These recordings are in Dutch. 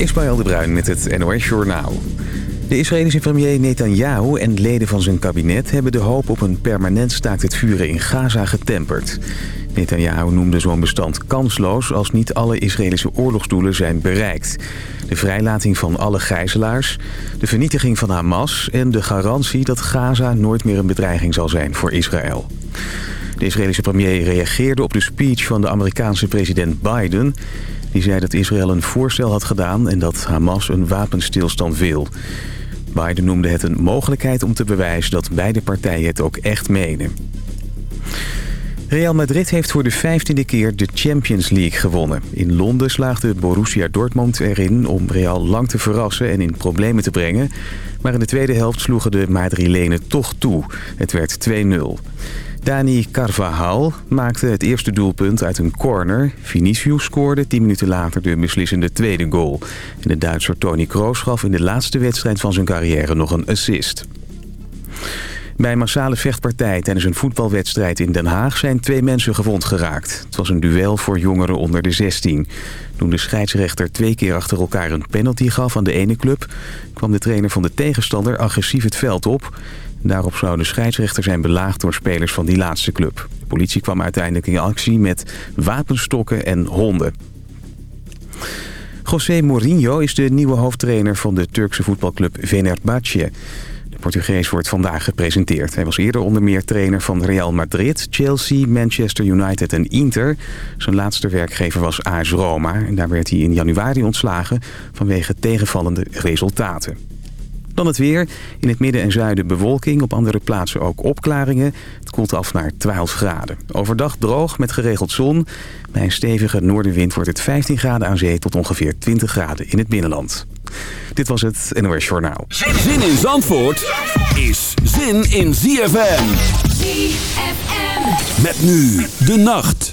Ismaël de Bruin met het NOS Journaal. De Israëlische premier Netanyahu en leden van zijn kabinet... hebben de hoop op een permanent staakt het vuren in Gaza getemperd. Netanyahu noemde zo'n bestand kansloos... als niet alle Israëlische oorlogsdoelen zijn bereikt. De vrijlating van alle gijzelaars, de vernietiging van Hamas... en de garantie dat Gaza nooit meer een bedreiging zal zijn voor Israël. De Israëlische premier reageerde op de speech van de Amerikaanse president Biden... Die zei dat Israël een voorstel had gedaan en dat Hamas een wapenstilstand wil. Biden noemde het een mogelijkheid om te bewijzen dat beide partijen het ook echt menen. Real Madrid heeft voor de vijftiende keer de Champions League gewonnen. In Londen slaagde Borussia Dortmund erin om Real lang te verrassen en in problemen te brengen. Maar in de tweede helft sloegen de Madrilenen toch toe. Het werd 2-0. Dani Carvajal maakte het eerste doelpunt uit een corner. Vinicius scoorde 10 minuten later de beslissende tweede goal. En de Duitser Toni Kroos gaf in de laatste wedstrijd van zijn carrière nog een assist. Bij een massale vechtpartij tijdens een voetbalwedstrijd in Den Haag zijn twee mensen gewond geraakt. Het was een duel voor jongeren onder de 16. Toen de scheidsrechter twee keer achter elkaar een penalty gaf aan de ene club... kwam de trainer van de tegenstander agressief het veld op. Daarop zou de scheidsrechter zijn belaagd door spelers van die laatste club. De politie kwam uiteindelijk in actie met wapenstokken en honden. José Mourinho is de nieuwe hoofdtrainer van de Turkse voetbalclub Fenerbahce. De Portugees wordt vandaag gepresenteerd. Hij was eerder onder meer trainer van Real Madrid, Chelsea, Manchester United en Inter. Zijn laatste werkgever was AS Roma en daar werd hij in januari ontslagen vanwege tegenvallende resultaten. Dan het weer. In het midden en zuiden bewolking. Op andere plaatsen ook opklaringen. Het koelt af naar 12 graden. Overdag droog met geregeld zon. Bij een stevige noordenwind wordt het 15 graden aan zee... tot ongeveer 20 graden in het binnenland. Dit was het NOS Journaal. Zin in Zandvoort is zin in ZFM. ZFM. Met nu de nacht.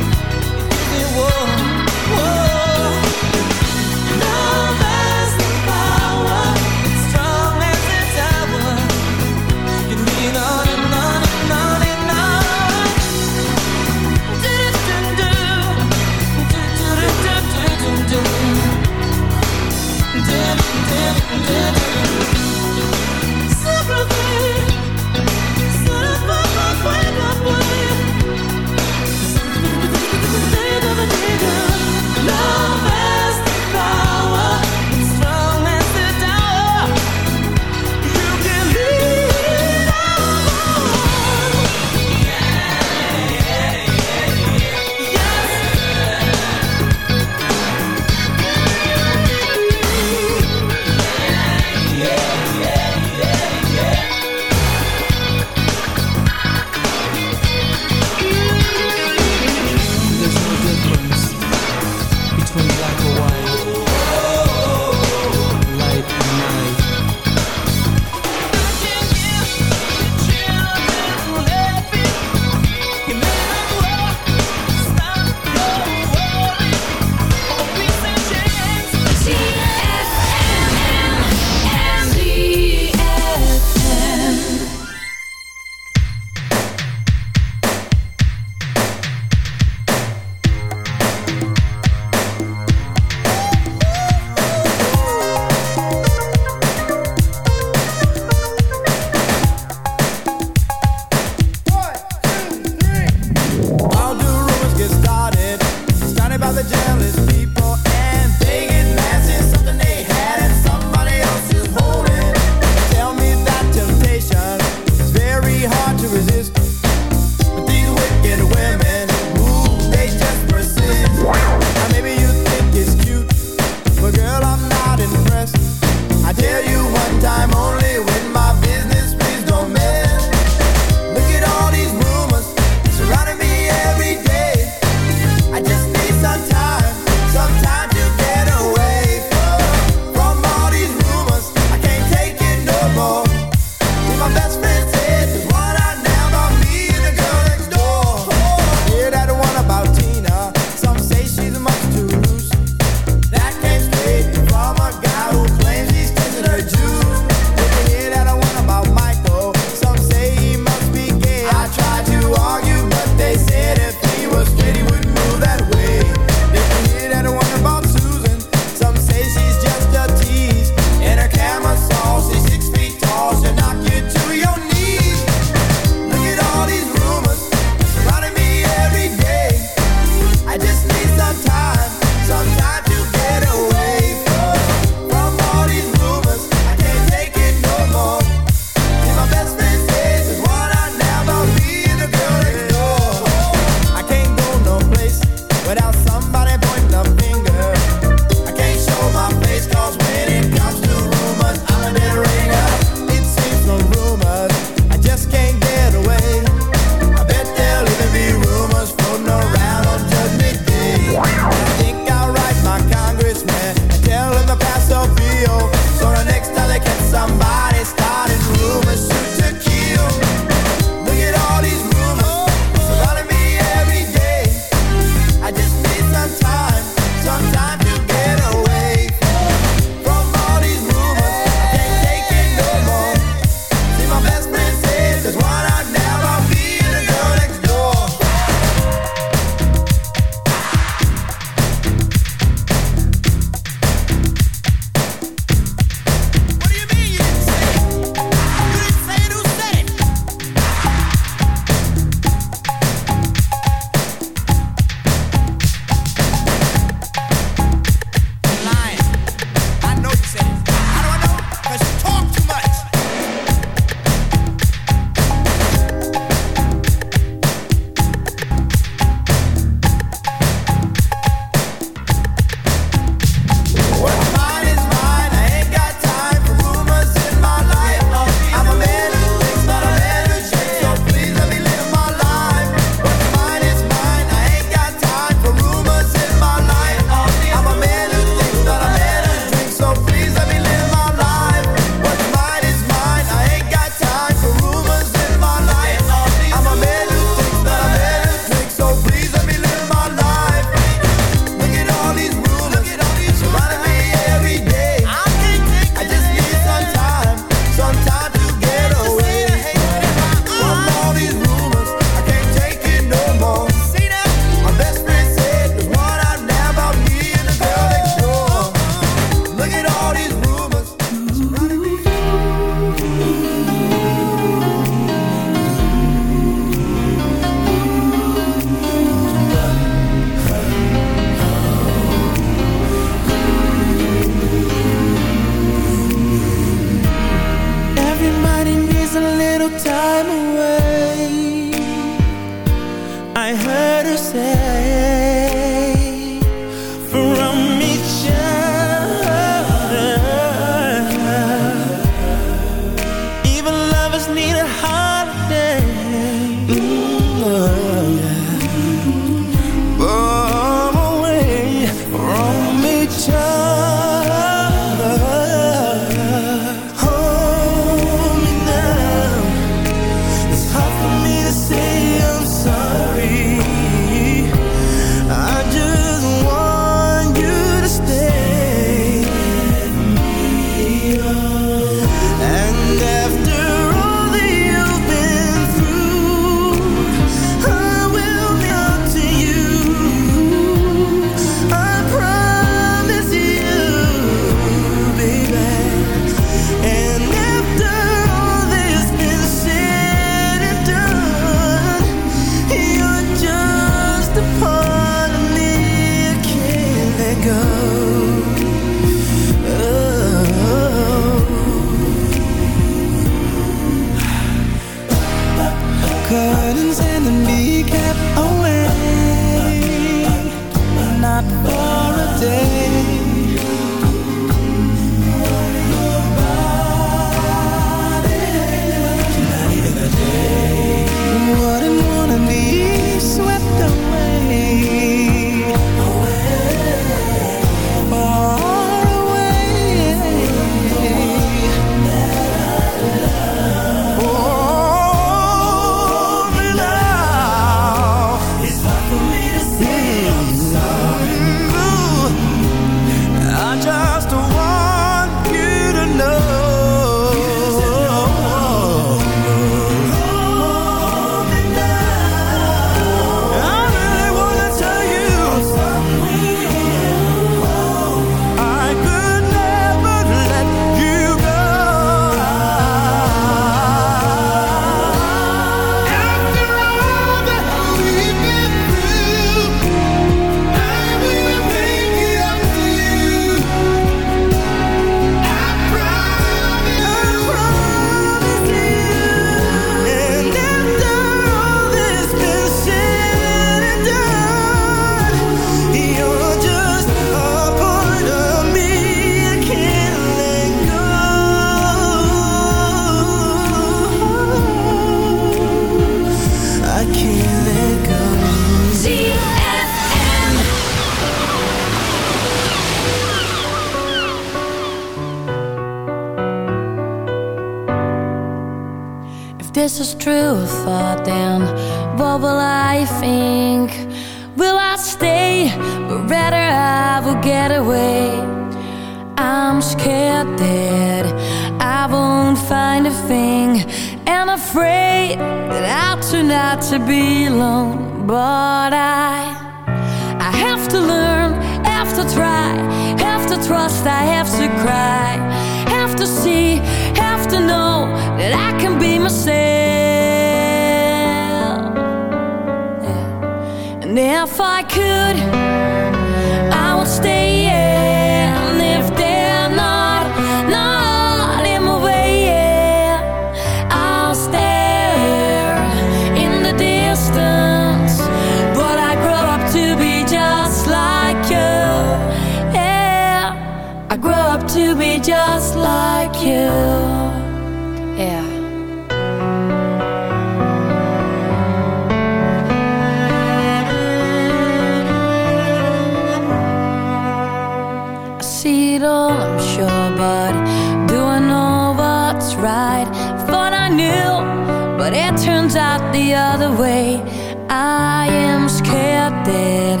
But it turns out the other way. I am scared that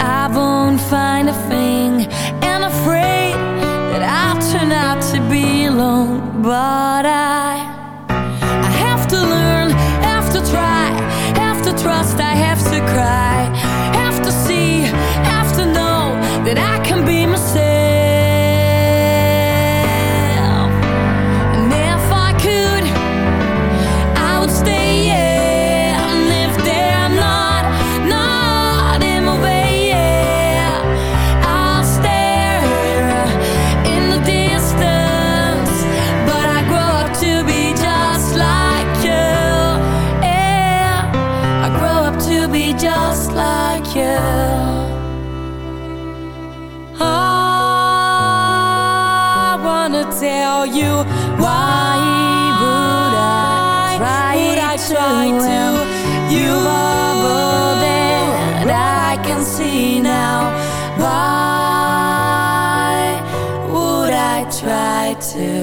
I won't find a thing. And afraid that I'll turn out to be alone. But I to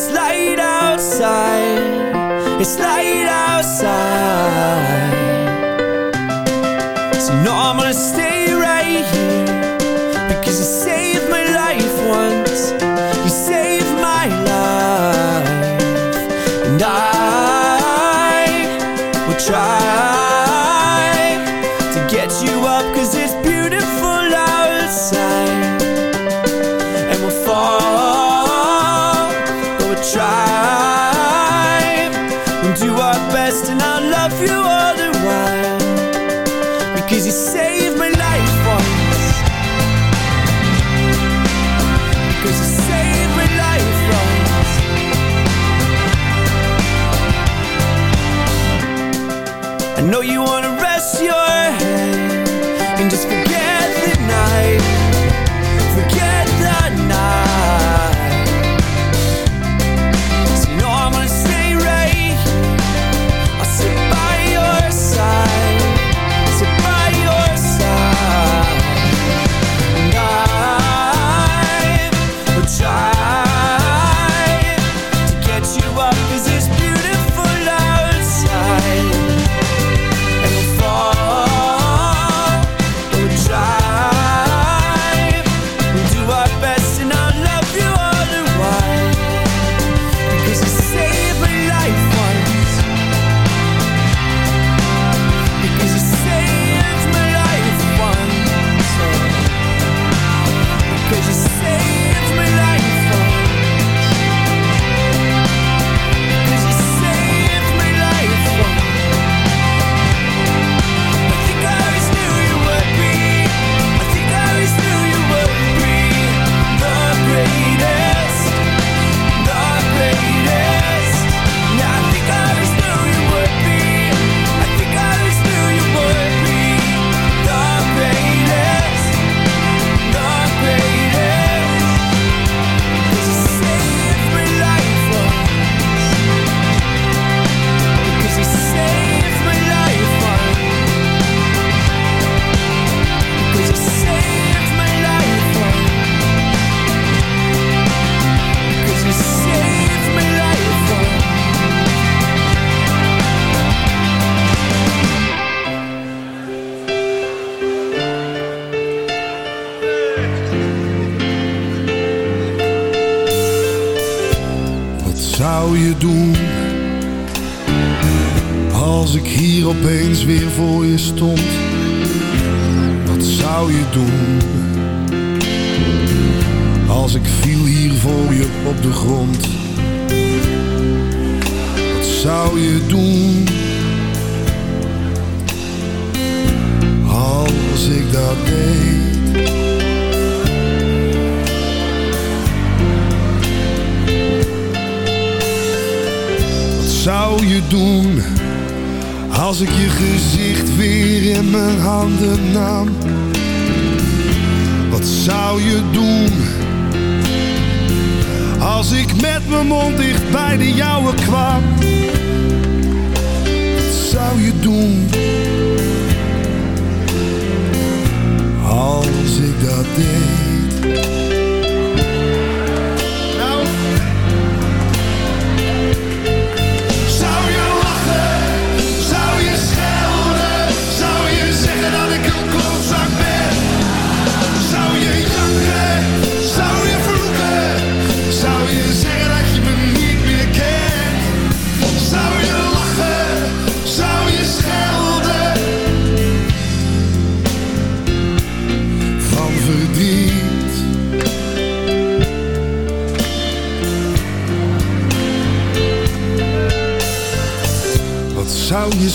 it's light outside. It's light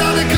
on the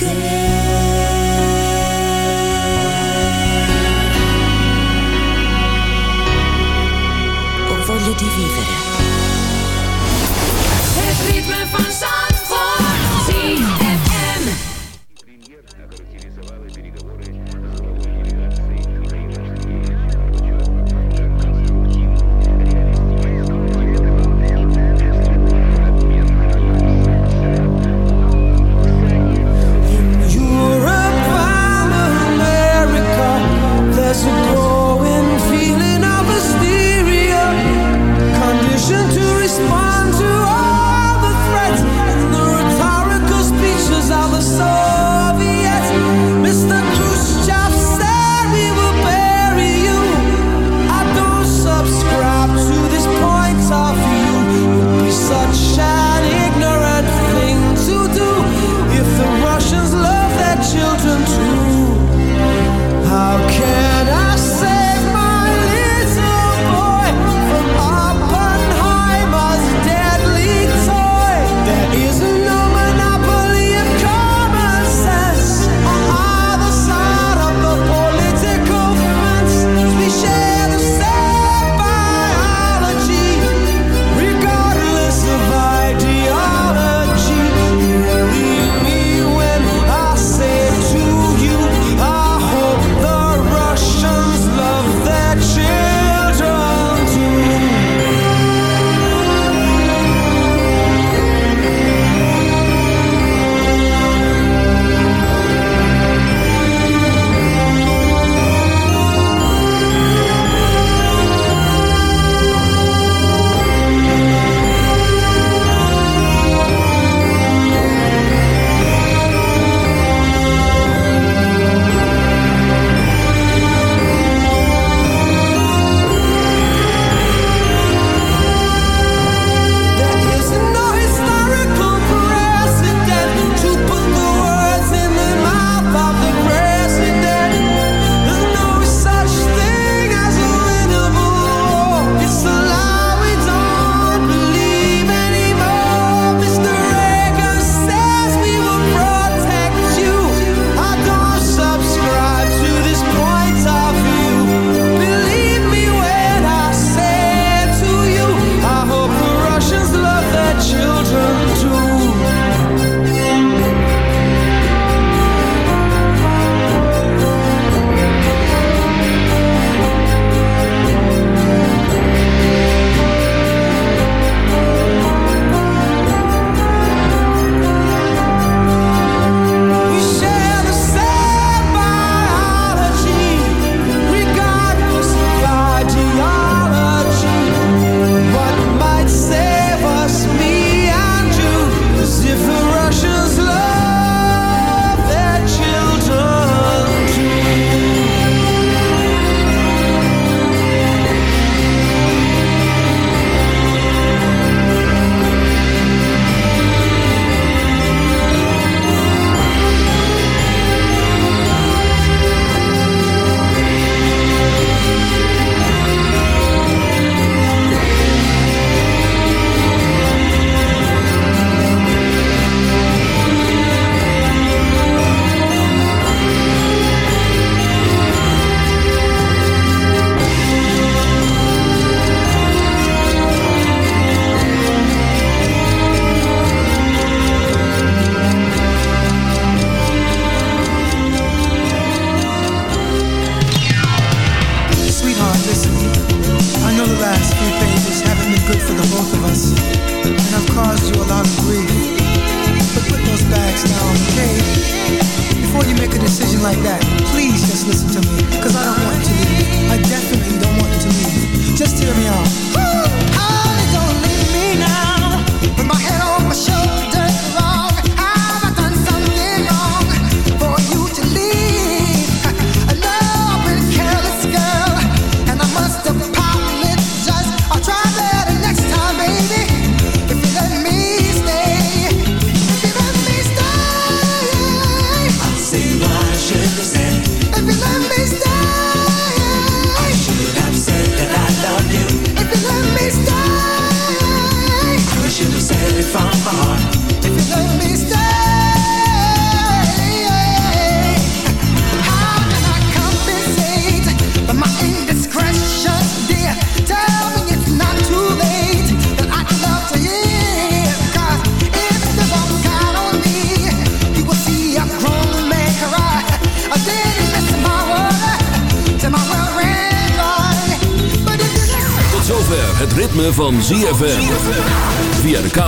good.